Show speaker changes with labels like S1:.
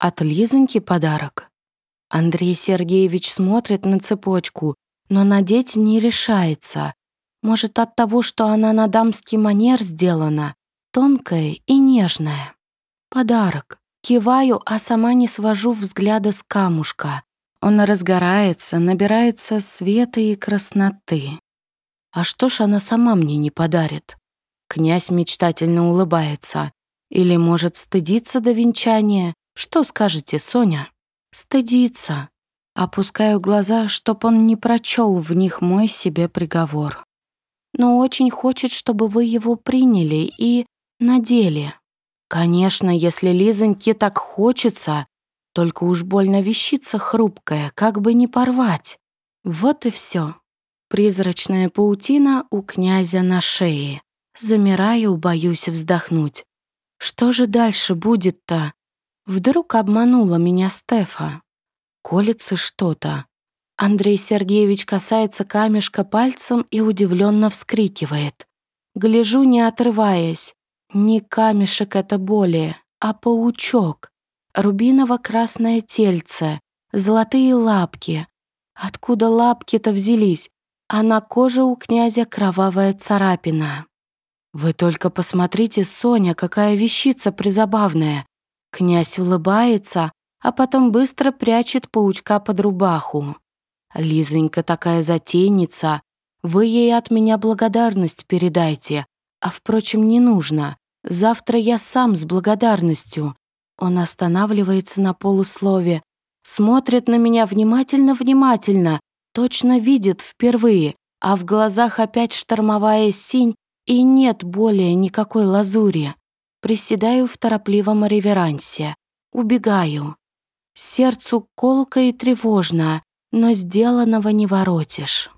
S1: От Лизоньки подарок. Андрей Сергеевич смотрит на цепочку, но надеть не решается. Может, от того, что она на дамский манер сделана, тонкая и нежная. Подарок. Киваю, а сама не свожу взгляда с камушка. Он разгорается, набирается света и красноты. А что ж она сама мне не подарит? Князь мечтательно улыбается. Или, может, стыдиться до венчания? Что скажете, Соня? Стыдиться. Опускаю глаза, чтоб он не прочел в них мой себе приговор. Но очень хочет, чтобы вы его приняли и надели. Конечно, если Лизоньке так хочется, только уж больно вещица хрупкая, как бы не порвать. Вот и все. Призрачная паутина у князя на шее. Замираю, боюсь вздохнуть. Что же дальше будет-то? Вдруг обманула меня Стефа. Колется что-то. Андрей Сергеевич касается камешка пальцем и удивленно вскрикивает. Гляжу, не отрываясь. Не камешек это более, а паучок. Рубиново-красное тельце, золотые лапки. Откуда лапки-то взялись? А на коже у князя кровавая царапина. «Вы только посмотрите, Соня, какая вещица призабавная!» Князь улыбается, а потом быстро прячет паучка под рубаху. «Лизонька такая затейница, вы ей от меня благодарность передайте, а, впрочем, не нужно. Завтра я сам с благодарностью». Он останавливается на полуслове, смотрит на меня внимательно-внимательно, точно видит впервые, а в глазах опять штормовая синь, и нет более никакой лазури. Приседаю в торопливом реверансе. Убегаю. Сердцу колко и тревожно, но сделанного не воротишь.